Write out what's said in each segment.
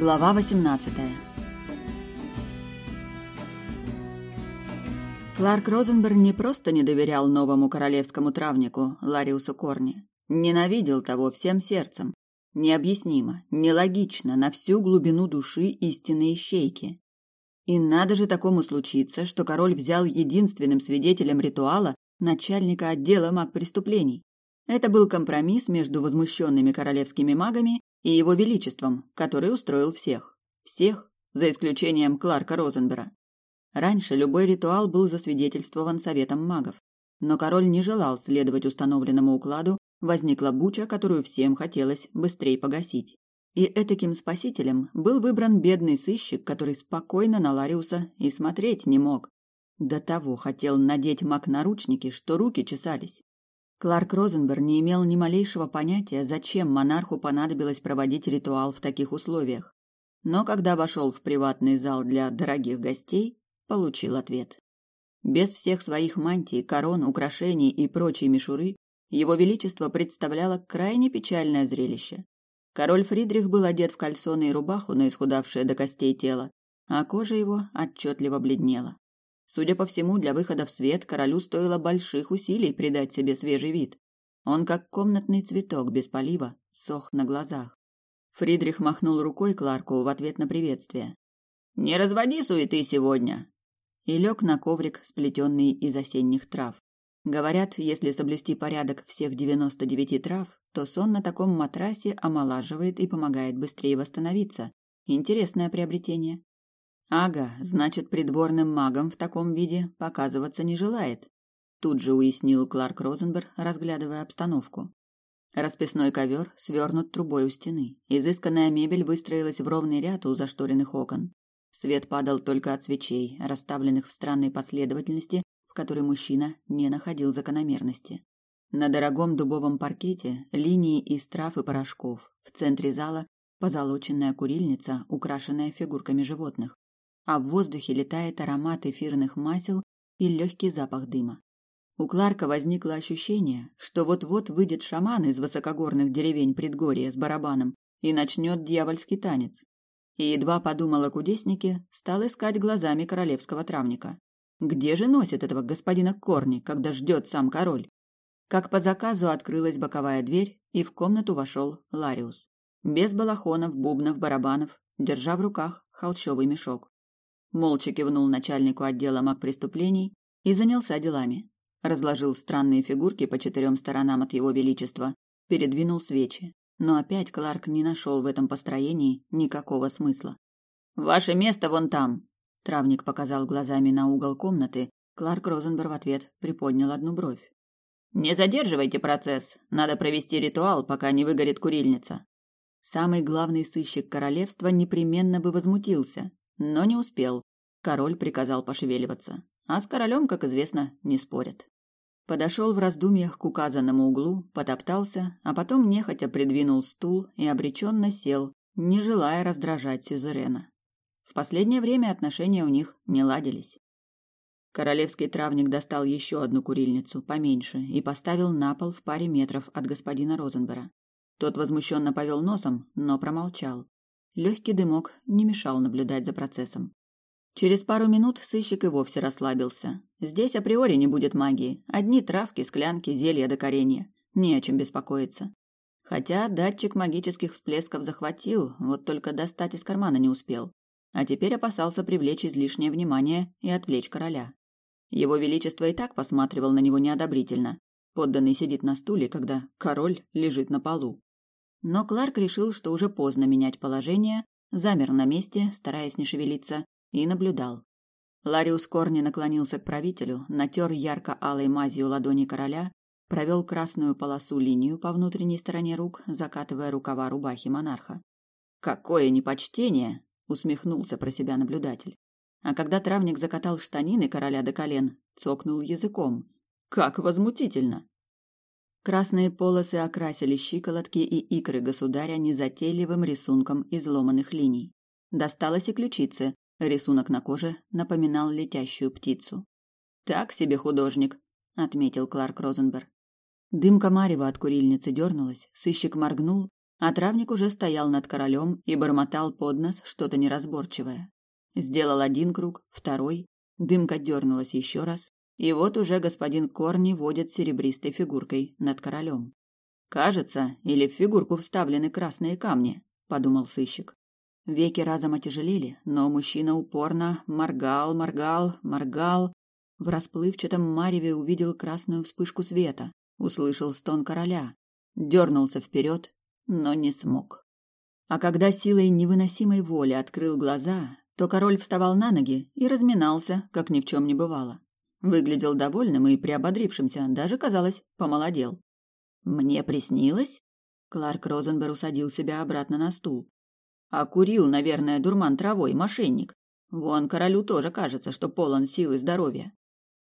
Глава 18 Кларк Розенберг не просто не доверял новому королевскому травнику Лариусу Корни, ненавидел того всем сердцем. Необъяснимо, нелогично, на всю глубину души истинные ищейки. И надо же такому случиться, что король взял единственным свидетелем ритуала начальника отдела маг преступлений. Это был компромисс между возмущенными королевскими магами и его величеством, который устроил всех. Всех, за исключением Кларка Розенбера. Раньше любой ритуал был засвидетельствован советом магов. Но король не желал следовать установленному укладу, возникла буча, которую всем хотелось быстрее погасить. И этаким спасителем был выбран бедный сыщик, который спокойно на Лариуса и смотреть не мог. До того хотел надеть маг наручники, что руки чесались. Кларк Розенберг не имел ни малейшего понятия, зачем монарху понадобилось проводить ритуал в таких условиях. Но когда вошел в приватный зал для дорогих гостей, получил ответ. Без всех своих мантий, корон, украшений и прочей мишуры, его величество представляло крайне печальное зрелище. Король Фридрих был одет в кальсоны и рубаху на исхудавшее до костей тело, а кожа его отчетливо бледнела. Судя по всему, для выхода в свет королю стоило больших усилий придать себе свежий вид. Он, как комнатный цветок без полива, сох на глазах. Фридрих махнул рукой Кларку в ответ на приветствие. «Не разводи суеты сегодня!» И лег на коврик, сплетенный из осенних трав. Говорят, если соблюсти порядок всех девяносто девяти трав, то сон на таком матрасе омолаживает и помогает быстрее восстановиться. Интересное приобретение. Ага, значит, придворным магом в таком виде показываться не желает. Тут же уяснил Кларк Розенберг, разглядывая обстановку. Расписной ковер свернут трубой у стены. Изысканная мебель выстроилась в ровный ряд у зашторенных окон. Свет падал только от свечей, расставленных в странной последовательности, в которой мужчина не находил закономерности. На дорогом дубовом паркете линии из трав и порошков. В центре зала позолоченная курильница, украшенная фигурками животных. А в воздухе летает аромат эфирных масел и легкий запах дыма. У Кларка возникло ощущение, что вот-вот выйдет шаман из высокогорных деревень предгорья с барабаном и начнет дьявольский танец. И едва подумал о кудеснике, стал искать глазами королевского травника. Где же носит этого господина Корни, когда ждет сам король? Как по заказу открылась боковая дверь, и в комнату вошел Лариус. Без балахонов, бубнов, барабанов, держа в руках холщовый мешок. Молча кивнул начальнику отдела маг преступлений и занялся делами. Разложил странные фигурки по четырем сторонам от его величества, передвинул свечи. Но опять Кларк не нашел в этом построении никакого смысла. «Ваше место вон там!» Травник показал глазами на угол комнаты. Кларк Розенберг в ответ приподнял одну бровь. Не задерживайте процесс. Надо провести ритуал, пока не выгорит курильница. Самый главный сыщик королевства непременно бы возмутился, но не успел. Король приказал пошевеливаться, а с королем, как известно, не спорят. Подошел в раздумьях к указанному углу, потоптался, а потом нехотя придвинул стул и обреченно сел, не желая раздражать сюзерена. В последнее время отношения у них не ладились. Королевский травник достал еще одну курильницу, поменьше, и поставил на пол в паре метров от господина Розенбера. Тот возмущенно повел носом, но промолчал. Легкий дымок не мешал наблюдать за процессом. Через пару минут сыщик и вовсе расслабился. Здесь априори не будет магии. Одни травки, склянки, зелья до коренья. Не о чем беспокоиться. Хотя датчик магических всплесков захватил, вот только достать из кармана не успел. А теперь опасался привлечь излишнее внимание и отвлечь короля. Его величество и так посматривал на него неодобрительно. Подданный сидит на стуле, когда король лежит на полу. Но Кларк решил, что уже поздно менять положение, замер на месте, стараясь не шевелиться, и наблюдал. Лариус Корни наклонился к правителю, натер ярко-алой мазью ладони короля, провел красную полосу линию по внутренней стороне рук, закатывая рукава рубахи монарха. «Какое непочтение!» — усмехнулся про себя наблюдатель. А когда травник закатал штанины короля до колен, цокнул языком. Как возмутительно! Красные полосы окрасили щиколотки и икры государя незатейливым рисунком изломанных линий. Досталось и ключице. Рисунок на коже напоминал летящую птицу. «Так себе художник», — отметил Кларк Розенберг. Дымка марева от курильницы дернулась, сыщик моргнул, А травник уже стоял над королем и бормотал под нос что-то неразборчивое. Сделал один круг, второй, дымка дернулась еще раз, и вот уже господин Корни водит серебристой фигуркой над королем. «Кажется, или в фигурку вставлены красные камни», — подумал сыщик. Веки разом отяжелели, но мужчина упорно моргал, моргал, моргал. В расплывчатом мареве увидел красную вспышку света, услышал стон короля, дернулся вперед, но не смог. А когда силой невыносимой воли открыл глаза, то король вставал на ноги и разминался, как ни в чем не бывало. Выглядел довольным и приободрившимся, даже, казалось, помолодел. «Мне приснилось?» Кларк Розенберг усадил себя обратно на стул. А курил, наверное, дурман травой, мошенник. Вон королю тоже кажется, что полон сил и здоровья.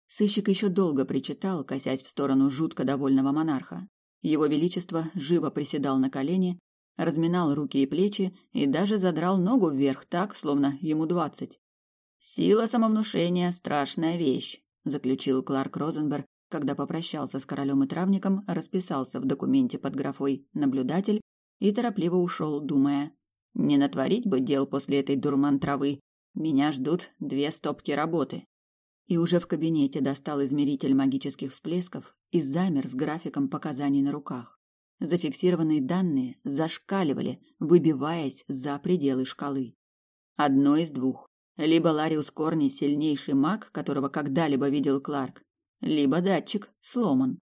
Сыщик еще долго причитал, косясь в сторону жутко довольного монарха. Его величество живо приседал на колени, разминал руки и плечи и даже задрал ногу вверх так, словно ему двадцать. «Сила самовнушения – страшная вещь», – заключил Кларк Розенберг, когда попрощался с королем и травником, расписался в документе под графой «наблюдатель» и торопливо ушел, думая, не натворить бы дел после этой дурман травы. Меня ждут две стопки работы. И уже в кабинете достал измеритель магических всплесков и замер с графиком показаний на руках. Зафиксированные данные зашкаливали, выбиваясь за пределы шкалы. Одно из двух. Либо Лариус Корни сильнейший маг, которого когда-либо видел Кларк, либо датчик сломан.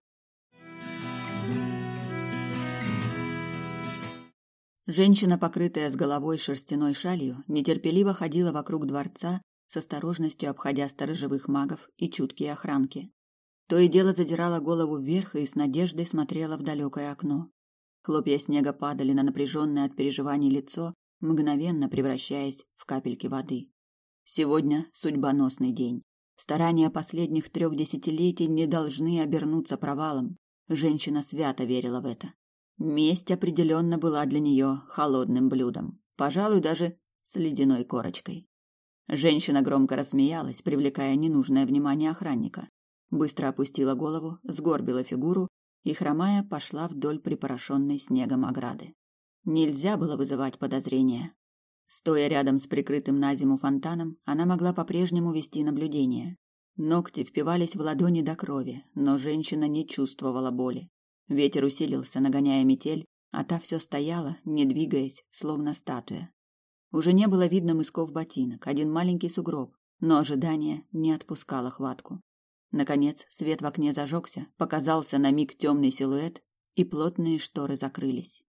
Женщина, покрытая с головой шерстяной шалью, нетерпеливо ходила вокруг дворца, с осторожностью обходя сторожевых магов и чуткие охранки. То и дело задирала голову вверх и с надеждой смотрела в далекое окно. Хлопья снега падали на напряженное от переживаний лицо, мгновенно превращаясь в капельки воды. Сегодня судьбоносный день. Старания последних трех десятилетий не должны обернуться провалом. Женщина свято верила в это. Месть определенно была для нее холодным блюдом, пожалуй, даже с ледяной корочкой. Женщина громко рассмеялась, привлекая ненужное внимание охранника. Быстро опустила голову, сгорбила фигуру и, хромая, пошла вдоль припорошенной снегом ограды. Нельзя было вызывать подозрения. Стоя рядом с прикрытым на зиму фонтаном, она могла по-прежнему вести наблюдение. Ногти впивались в ладони до крови, но женщина не чувствовала боли. Ветер усилился, нагоняя метель, а та все стояла, не двигаясь, словно статуя. Уже не было видно мысков ботинок, один маленький сугроб, но ожидание не отпускало хватку. Наконец, свет в окне зажегся, показался на миг темный силуэт, и плотные шторы закрылись.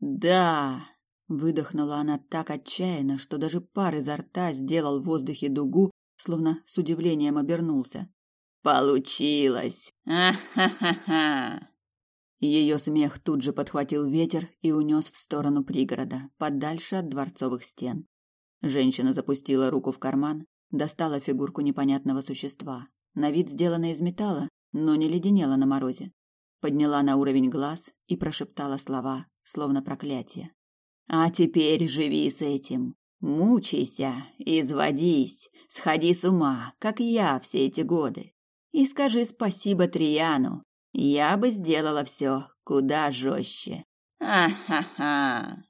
«Да!» — выдохнула она так отчаянно, что даже пар изо рта сделал в воздухе дугу, словно с удивлением обернулся. «Получилось! А-ха-ха-ха!» Ее смех тут же подхватил ветер и унес в сторону пригорода, подальше от дворцовых стен. Женщина запустила руку в карман, достала фигурку непонятного существа. На вид сделана из металла, но не леденела на морозе. Подняла на уровень глаз и прошептала слова, словно проклятие. «А теперь живи с этим. Мучайся, изводись, сходи с ума, как я все эти годы. И скажи спасибо Трияну, я бы сделала все куда жестче. А-ха-ха.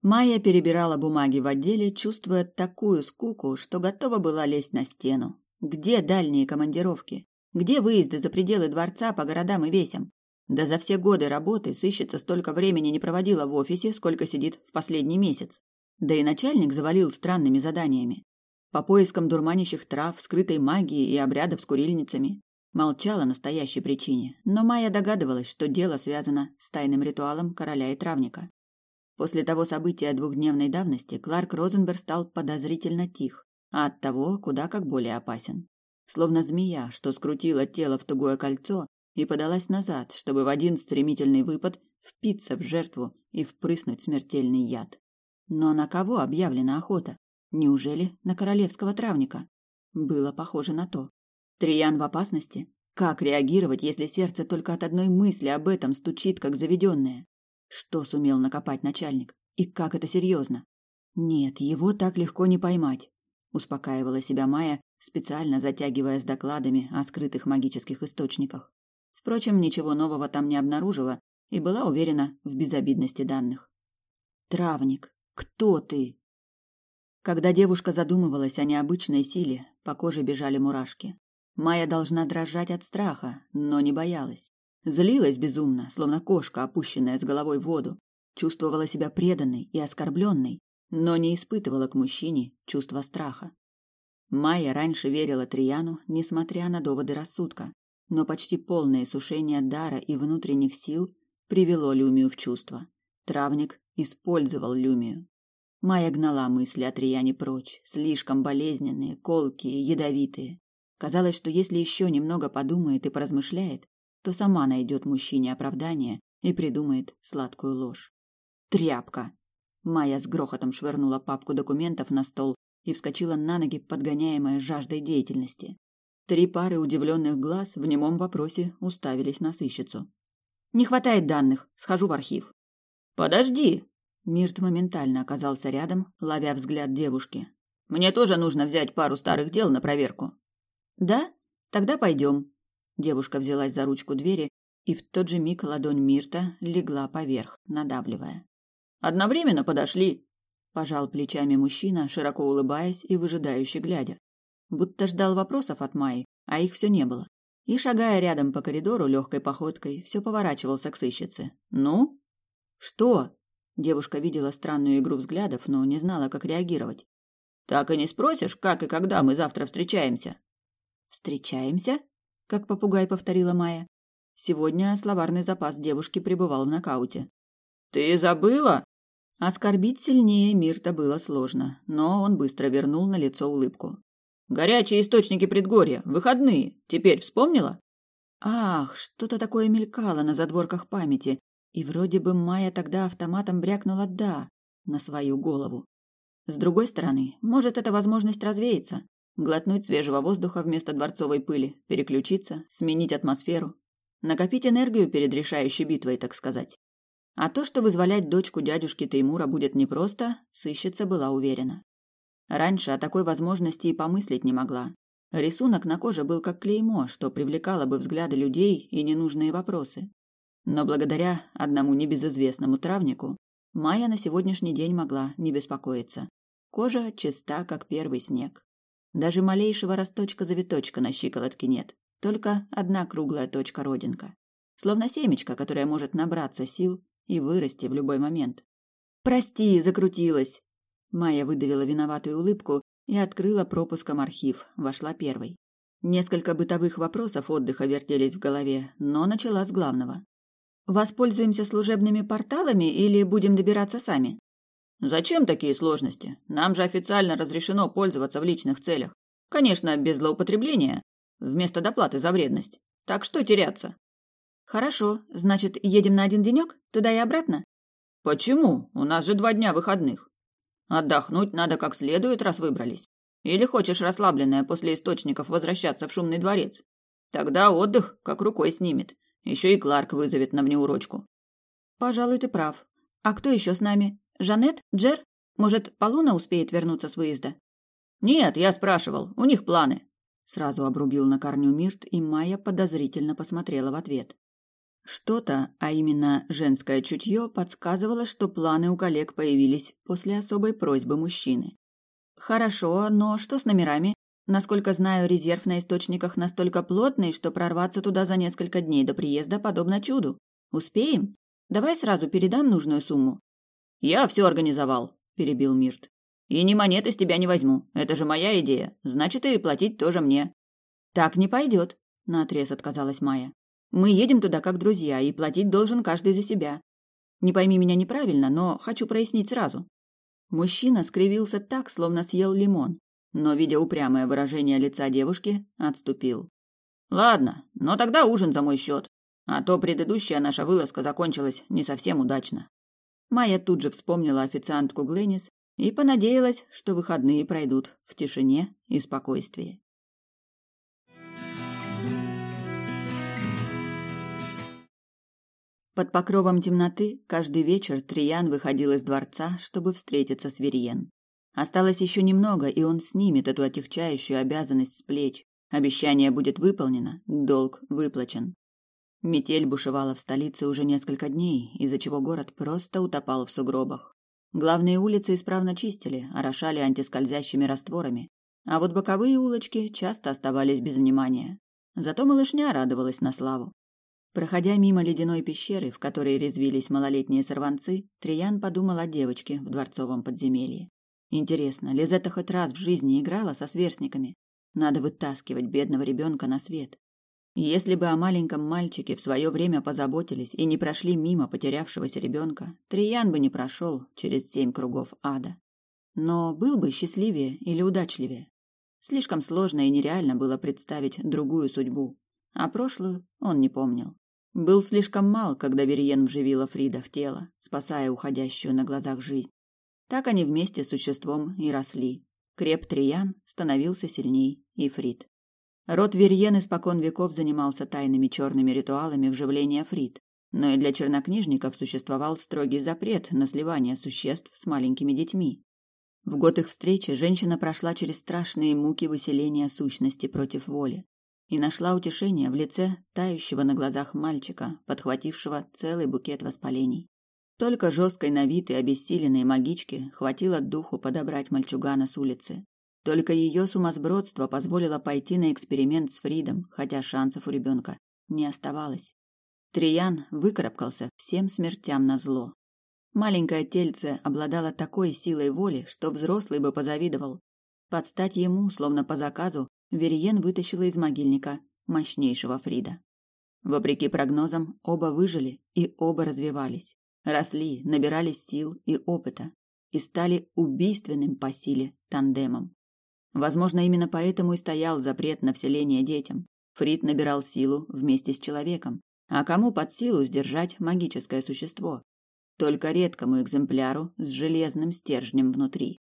Майя перебирала бумаги в отделе, чувствуя такую скуку, что готова была лезть на стену. Где дальние командировки? Где выезды за пределы дворца по городам и весям? Да за все годы работы сыщица столько времени не проводила в офисе, сколько сидит в последний месяц. Да и начальник завалил странными заданиями по поискам дурманящих трав, скрытой магии и обрядов с курильницами. Молчала настоящей причине, но Майя догадывалась, что дело связано с тайным ритуалом короля и травника. После того события двухдневной давности Кларк Розенберг стал подозрительно тих, а оттого куда как более опасен. Словно змея, что скрутила тело в тугое кольцо и подалась назад, чтобы в один стремительный выпад впиться в жертву и впрыснуть смертельный яд. Но на кого объявлена охота? Неужели на королевского травника? Было похоже на то. Триян в опасности? Как реагировать, если сердце только от одной мысли об этом стучит, как заведенное? Что сумел накопать начальник? И как это серьезно? Нет, его так легко не поймать, успокаивала себя Майя, специально затягивая с докладами о скрытых магических источниках. Впрочем, ничего нового там не обнаружила и была уверена в безобидности данных. «Травник, кто ты?» Когда девушка задумывалась о необычной силе, по коже бежали мурашки. Майя должна дрожать от страха, но не боялась. Злилась безумно, словно кошка, опущенная с головой в воду. Чувствовала себя преданной и оскорбленной, но не испытывала к мужчине чувства страха. Майя раньше верила Трияну, несмотря на доводы рассудка, но почти полное сушение дара и внутренних сил привело Люмию в чувство. Травник использовал Люмию. Майя гнала мысли о Трияне прочь, слишком болезненные, колкие, ядовитые. Казалось, что если еще немного подумает и поразмышляет, то сама найдет мужчине оправдание и придумает сладкую ложь. Тряпка! Майя с грохотом швырнула папку документов на стол и вскочила на ноги, подгоняемая жаждой деятельности. Три пары удивленных глаз в немом вопросе уставились на сыщицу. «Не хватает данных. Схожу в архив». «Подожди!» Мирт моментально оказался рядом, ловя взгляд девушки. «Мне тоже нужно взять пару старых дел на проверку». «Да? Тогда пойдем». Девушка взялась за ручку двери, и в тот же миг ладонь Мирта легла поверх, надавливая. «Одновременно подошли!» Пожал плечами мужчина, широко улыбаясь и выжидающе глядя. Будто ждал вопросов от Майи, а их все не было. И, шагая рядом по коридору легкой походкой, все поворачивался к сыщице. «Ну?» «Что?» Девушка видела странную игру взглядов, но не знала, как реагировать. «Так и не спросишь, как и когда мы завтра встречаемся?» «Встречаемся?» — как попугай повторила Майя. Сегодня словарный запас девушки пребывал в нокауте. «Ты забыла?» Оскорбить сильнее Мирта было сложно, но он быстро вернул на лицо улыбку. «Горячие источники предгорья, выходные. Теперь вспомнила?» Ах, что-то такое мелькало на задворках памяти, и вроде бы Майя тогда автоматом брякнула «да» на свою голову. С другой стороны, может, это возможность развеяться, глотнуть свежего воздуха вместо дворцовой пыли, переключиться, сменить атмосферу, накопить энергию перед решающей битвой, так сказать. А то, что вызволять дочку дядюшки Теймура будет непросто, сыщица была уверена. Раньше о такой возможности и помыслить не могла. Рисунок на коже был как клеймо, что привлекало бы взгляды людей и ненужные вопросы. Но благодаря одному небезызвестному травнику Майя на сегодняшний день могла не беспокоиться. Кожа чиста, как первый снег. Даже малейшего росточка-завиточка на щиколотке нет, только одна круглая точка-родинка. Словно семечко, которое может набраться сил и вырасти в любой момент. «Прости, закрутилась!» Майя выдавила виноватую улыбку и открыла пропуском архив, вошла первой. Несколько бытовых вопросов отдыха вертелись в голове, но начала с главного. Воспользуемся служебными порталами или будем добираться сами? Зачем такие сложности? Нам же официально разрешено пользоваться в личных целях. Конечно, без злоупотребления, вместо доплаты за вредность. Так что теряться? Хорошо, значит, едем на один денек, туда и обратно? Почему? У нас же два дня выходных. Отдохнуть надо как следует, раз выбрались. Или хочешь расслабленная после источников возвращаться в шумный дворец? Тогда отдых как рукой снимет. Еще и Кларк вызовет на внеурочку. Пожалуй, ты прав. А кто еще с нами? Жанет? Джер? Может, Полуна успеет вернуться с выезда? Нет, я спрашивал. У них планы. Сразу обрубил на корню Мирт, и Майя подозрительно посмотрела в ответ. Что-то, а именно женское чутье, подсказывало, что планы у коллег появились после особой просьбы мужчины. Хорошо, но что с номерами? Насколько знаю, резерв на источниках настолько плотный, что прорваться туда за несколько дней до приезда подобно чуду. Успеем? Давай сразу передам нужную сумму. Я все организовал, перебил Мирт. И ни монеты с тебя не возьму. Это же моя идея. Значит, и платить тоже мне. Так не пойдет, наотрез отказалась Майя. Мы едем туда как друзья, и платить должен каждый за себя. Не пойми меня неправильно, но хочу прояснить сразу. Мужчина скривился так, словно съел лимон, но, видя упрямое выражение лица девушки, отступил. «Ладно, но тогда ужин за мой счет, а то предыдущая наша вылазка закончилась не совсем удачно». Майя тут же вспомнила официантку Гленнис и понадеялась, что выходные пройдут в тишине и спокойствии. Под покровом темноты каждый вечер Триян выходил из дворца, чтобы встретиться с Верьен. Осталось еще немного, и он снимет эту отягчающую обязанность с плеч. Обещание будет выполнено, долг выплачен. Метель бушевала в столице уже несколько дней, из-за чего город просто утопал в сугробах. Главные улицы исправно чистили, орошали антискользящими растворами, а вот боковые улочки часто оставались без внимания. Зато малышня радовалась на славу. Проходя мимо ледяной пещеры, в которой резвились малолетние сорванцы, Триян подумал о девочке в дворцовом подземелье. Интересно, Лизетта хоть раз в жизни играла со сверстниками? Надо вытаскивать бедного ребенка на свет. Если бы о маленьком мальчике в свое время позаботились и не прошли мимо потерявшегося ребенка, Триян бы не прошел через семь кругов ада. Но был бы счастливее или удачливее. Слишком сложно и нереально было представить другую судьбу, а прошлую он не помнил. Был слишком мал, когда Верьен вживила Фрида в тело, спасая уходящую на глазах жизнь. Так они вместе с существом и росли. Креп Триян становился сильней, и Фрид. Род Верьен испокон веков занимался тайными черными ритуалами вживления Фрид, но и для чернокнижников существовал строгий запрет на сливание существ с маленькими детьми. В год их встречи женщина прошла через страшные муки выселения сущности против воли и нашла утешение в лице тающего на глазах мальчика, подхватившего целый букет воспалений. Только жесткой на вид и обессиленной магичке хватило духу подобрать мальчугана с улицы. Только ее сумасбродство позволило пойти на эксперимент с Фридом, хотя шансов у ребенка не оставалось. Триян выкарабкался всем смертям на зло. Маленькое тельце обладало такой силой воли, что взрослый бы позавидовал. Под стать ему, словно по заказу, Вериен вытащила из могильника мощнейшего Фрида. Вопреки прогнозам, оба выжили и оба развивались. Росли, набирались сил и опыта и стали убийственным по силе тандемом. Возможно, именно поэтому и стоял запрет на вселение детям. Фрид набирал силу вместе с человеком. А кому под силу сдержать магическое существо? Только редкому экземпляру с железным стержнем внутри.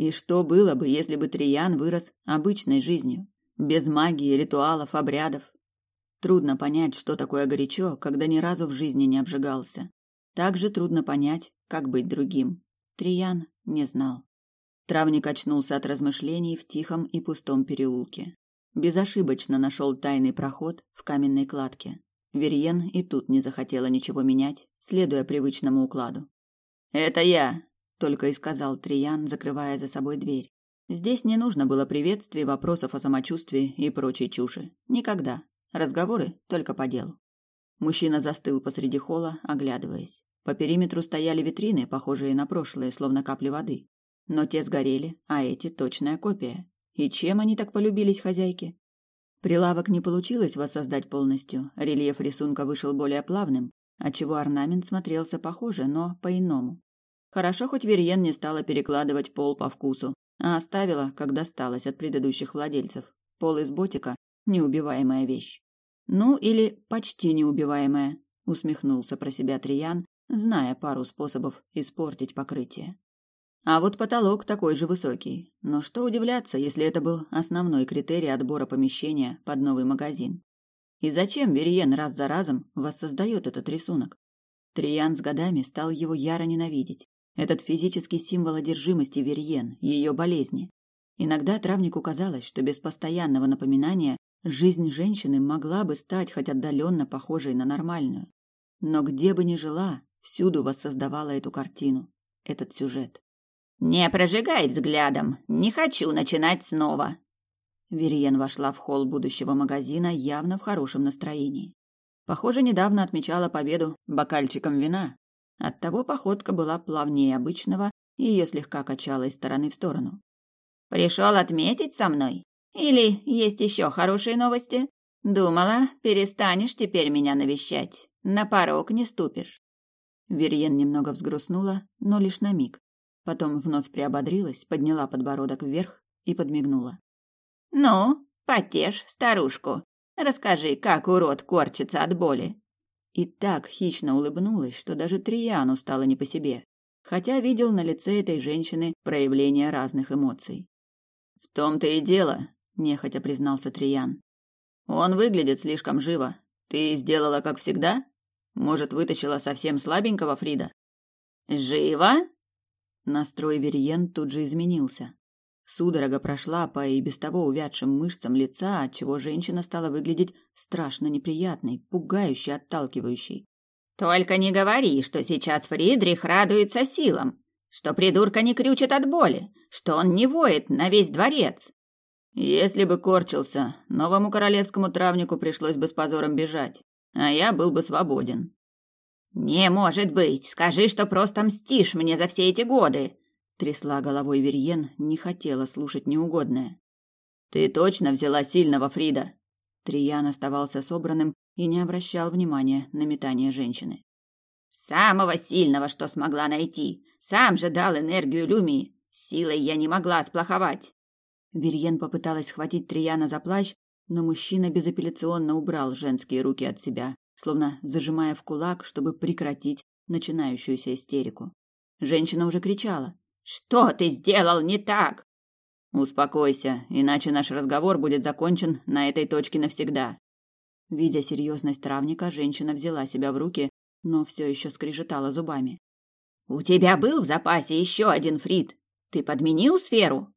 И что было бы, если бы Триян вырос обычной жизнью, без магии, ритуалов, обрядов? Трудно понять, что такое горячо, когда ни разу в жизни не обжигался. Также трудно понять, как быть другим. Триян не знал. Травник очнулся от размышлений в тихом и пустом переулке. Безошибочно нашел тайный проход в каменной кладке. Верьен и тут не захотела ничего менять, следуя привычному укладу. «Это я!» Только и сказал Триян, закрывая за собой дверь. Здесь не нужно было приветствий, вопросов о самочувствии и прочей чуши. Никогда. Разговоры только по делу. Мужчина застыл посреди холла, оглядываясь. По периметру стояли витрины, похожие на прошлые, словно капли воды. Но те сгорели, а эти точная копия. И чем они так полюбились хозяйке? Прилавок не получилось воссоздать полностью. Рельеф рисунка вышел более плавным, отчего орнамент смотрелся похоже, но по-иному. Хорошо, хоть Верьен не стала перекладывать пол по вкусу, а оставила, как досталось от предыдущих владельцев. Пол из ботика – неубиваемая вещь. Ну, или почти неубиваемая, усмехнулся про себя Триян, зная пару способов испортить покрытие. А вот потолок такой же высокий. Но что удивляться, если это был основной критерий отбора помещения под новый магазин? И зачем Верьен раз за разом воссоздает этот рисунок? Триян с годами стал его яро ненавидеть. Этот физический символ одержимости Верьен, ее болезни. Иногда травнику казалось, что без постоянного напоминания жизнь женщины могла бы стать хоть отдаленно похожей на нормальную. Но где бы ни жила, всюду воссоздавала эту картину, этот сюжет. «Не прожигай взглядом, не хочу начинать снова!» Вериен вошла в холл будущего магазина явно в хорошем настроении. Похоже, недавно отмечала победу бокальчиком вина, Оттого походка была плавнее обычного, и ее слегка качало из стороны в сторону. «Пришел отметить со мной? Или есть еще хорошие новости? Думала, перестанешь теперь меня навещать, на порог не ступишь». Верьен немного взгрустнула, но лишь на миг. Потом вновь приободрилась, подняла подбородок вверх и подмигнула. «Ну, потешь старушку. Расскажи, как урод корчится от боли и так хищно улыбнулась, что даже Трияну стало не по себе, хотя видел на лице этой женщины проявление разных эмоций. «В том-то и дело», — нехотя признался Триян. «Он выглядит слишком живо. Ты сделала как всегда? Может, вытащила совсем слабенького Фрида?» «Живо?» Настрой Верьен тут же изменился. Судорога прошла по и без того увядшим мышцам лица, отчего женщина стала выглядеть страшно неприятной, пугающе отталкивающей. «Только не говори, что сейчас Фридрих радуется силам, что придурка не крючит от боли, что он не воет на весь дворец». «Если бы корчился, новому королевскому травнику пришлось бы с позором бежать, а я был бы свободен». «Не может быть! Скажи, что просто мстишь мне за все эти годы!» Трясла головой Верьен, не хотела слушать неугодное. «Ты точно взяла сильного Фрида?» Триян оставался собранным и не обращал внимания на метание женщины. «Самого сильного, что смогла найти. Сам же дал энергию Люмии. Силой я не могла сплоховать». Верьен попыталась схватить Трияна за плащ, но мужчина безапелляционно убрал женские руки от себя, словно зажимая в кулак, чтобы прекратить начинающуюся истерику. Женщина уже кричала, что ты сделал не так? Успокойся, иначе наш разговор будет закончен на этой точке навсегда. Видя серьезность травника, женщина взяла себя в руки, но все еще скрежетала зубами. У тебя был в запасе еще один фрит. Ты подменил сферу?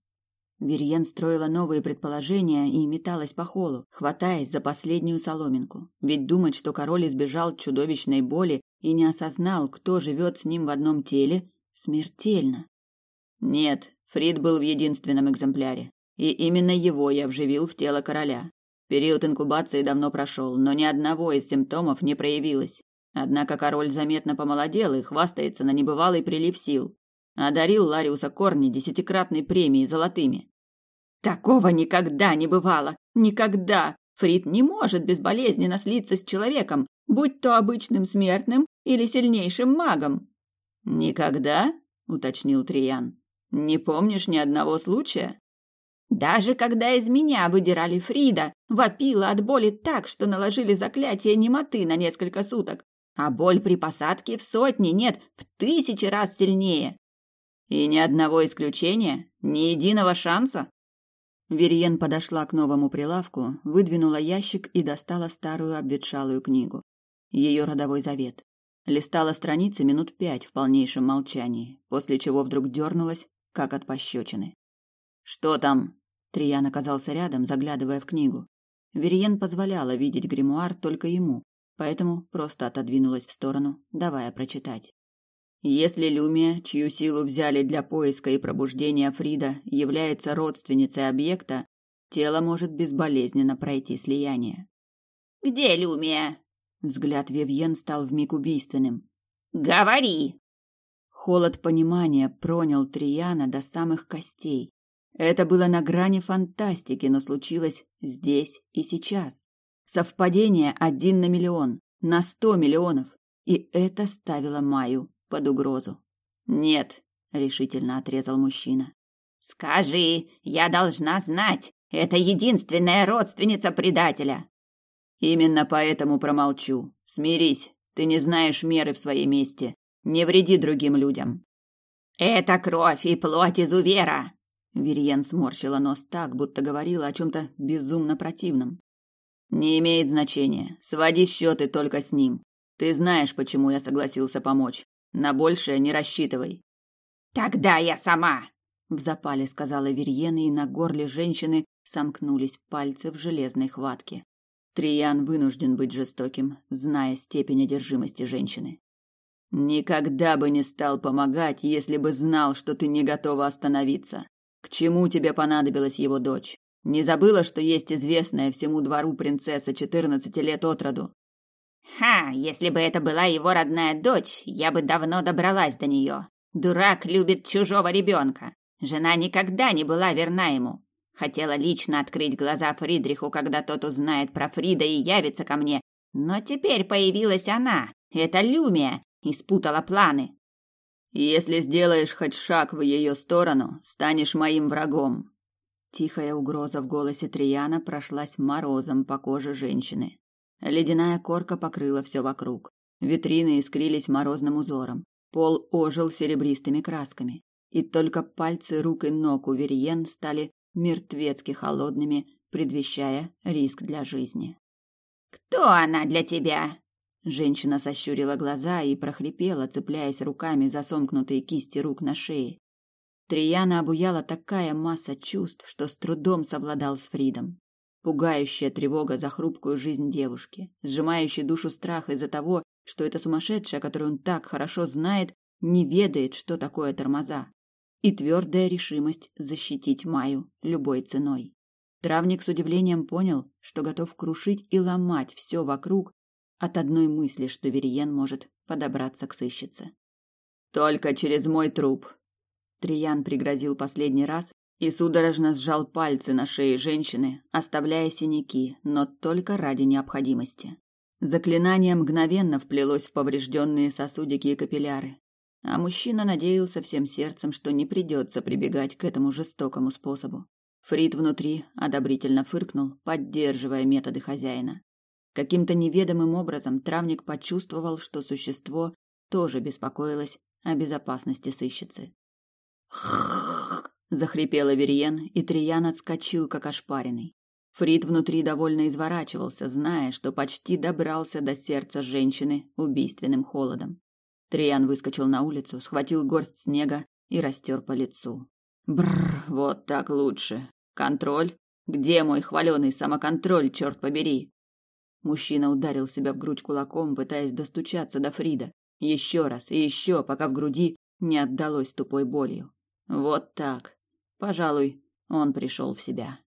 Верьен строила новые предположения и металась по холу, хватаясь за последнюю соломинку. Ведь думать, что король избежал чудовищной боли и не осознал, кто живет с ним в одном теле, смертельно. Нет, Фрид был в единственном экземпляре. И именно его я вживил в тело короля. Период инкубации давно прошел, но ни одного из симптомов не проявилось. Однако король заметно помолодел и хвастается на небывалый прилив сил. Одарил Лариуса Корни десятикратной премией золотыми. Такого никогда не бывало. Никогда. Фрид не может безболезненно слиться с человеком, будь то обычным смертным или сильнейшим магом. Никогда? уточнил Триян. Не помнишь ни одного случая? Даже когда из меня выдирали Фрида, вопила от боли так, что наложили заклятие немоты на несколько суток. А боль при посадке в сотни, нет, в тысячи раз сильнее. И ни одного исключения, ни единого шанса. Верьен подошла к новому прилавку, выдвинула ящик и достала старую обветшалую книгу. Ее родовой завет. Листала страницы минут пять в полнейшем молчании, после чего вдруг дернулась как от пощечины. «Что там?» Триян оказался рядом, заглядывая в книгу. Верьен позволяла видеть гримуар только ему, поэтому просто отодвинулась в сторону, давая прочитать. Если Люмия, чью силу взяли для поиска и пробуждения Фрида, является родственницей объекта, тело может безболезненно пройти слияние. «Где Люмия?» Взгляд Вивьен стал вмиг убийственным. «Говори!» Холод понимания пронял Трияна до самых костей. Это было на грани фантастики, но случилось здесь и сейчас. Совпадение один на миллион, на сто миллионов. И это ставило Маю под угрозу. «Нет», — решительно отрезал мужчина. «Скажи, я должна знать. Это единственная родственница предателя». «Именно поэтому промолчу. Смирись, ты не знаешь меры в своей мести. Не вреди другим людям. Это кровь и плоть изувера. Вирьен сморщила нос так, будто говорила о чем-то безумно противном. Не имеет значения. Своди счеты только с ним. Ты знаешь, почему я согласился помочь. На большее не рассчитывай. Тогда я сама. В запале сказала Вирьен, и на горле женщины сомкнулись пальцы в железной хватке. Триян вынужден быть жестоким, зная степень одержимости женщины. Никогда бы не стал помогать, если бы знал, что ты не готова остановиться. К чему тебе понадобилась его дочь? Не забыла, что есть известная всему двору принцесса четырнадцати лет от роду? Ха, если бы это была его родная дочь, я бы давно добралась до нее. Дурак любит чужого ребенка. Жена никогда не была верна ему. Хотела лично открыть глаза Фридриху, когда тот узнает про Фрида и явится ко мне. Но теперь появилась она. Это Люмия, и спутала планы. Если сделаешь хоть шаг в ее сторону, станешь моим врагом. Тихая угроза в голосе Трияна прошлась морозом по коже женщины. Ледяная корка покрыла все вокруг. Витрины искрились морозным узором. Пол ожил серебристыми красками. И только пальцы рук и ног у Верьен стали мертвецки холодными, предвещая риск для жизни. «Кто она для тебя?» Женщина сощурила глаза и прохрипела, цепляясь руками за сомкнутые кисти рук на шее. Трияна обуяла такая масса чувств, что с трудом совладал с Фридом. Пугающая тревога за хрупкую жизнь девушки, сжимающий душу страх из-за того, что эта сумасшедшая, которую он так хорошо знает, не ведает, что такое тормоза, и твердая решимость защитить Маю любой ценой. Травник с удивлением понял, что готов крушить и ломать все вокруг от одной мысли, что Вериен может подобраться к сыщице. «Только через мой труп!» Триян пригрозил последний раз и судорожно сжал пальцы на шее женщины, оставляя синяки, но только ради необходимости. Заклинание мгновенно вплелось в поврежденные сосудики и капилляры, а мужчина надеялся всем сердцем, что не придется прибегать к этому жестокому способу. Фрид внутри одобрительно фыркнул, поддерживая методы хозяина. Каким-то неведомым образом травник почувствовал, что существо тоже беспокоилось о безопасности сыщицы. захрипела Верьен, и Триян отскочил, как ошпаренный. Фрид внутри довольно изворачивался, зная, что почти добрался до сердца женщины убийственным холодом. Триян выскочил на улицу, схватил горсть снега и растер по лицу. Бррр, вот так лучше. Контроль? Где мой хваленый самоконтроль, черт побери? Мужчина ударил себя в грудь кулаком, пытаясь достучаться до Фрида. Еще раз и еще, пока в груди не отдалось тупой болью. Вот так. Пожалуй, он пришел в себя.